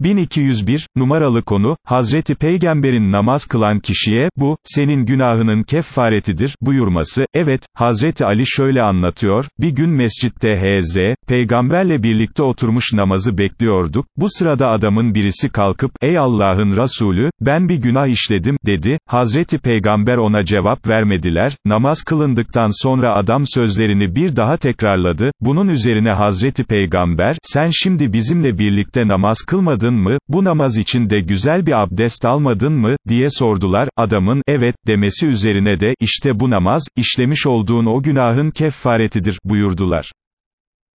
1201, numaralı konu, Hazreti Peygamber'in namaz kılan kişiye, bu, senin günahının keffaretidir, buyurması, evet, Hazreti Ali şöyle anlatıyor, bir gün mescitte H.Z., Peygamberle birlikte oturmuş namazı bekliyorduk, bu sırada adamın birisi kalkıp, ey Allah'ın Resulü, ben bir günah işledim, dedi, Hazreti Peygamber ona cevap vermediler, namaz kılındıktan sonra adam sözlerini bir daha tekrarladı, bunun üzerine Hazreti Peygamber, sen şimdi bizimle birlikte namaz kılmadın mı, bu namaz için de güzel bir abdest almadın mı, diye sordular, adamın, evet, demesi üzerine de, işte bu namaz, işlemiş olduğun o günahın keffaretidir, buyurdular.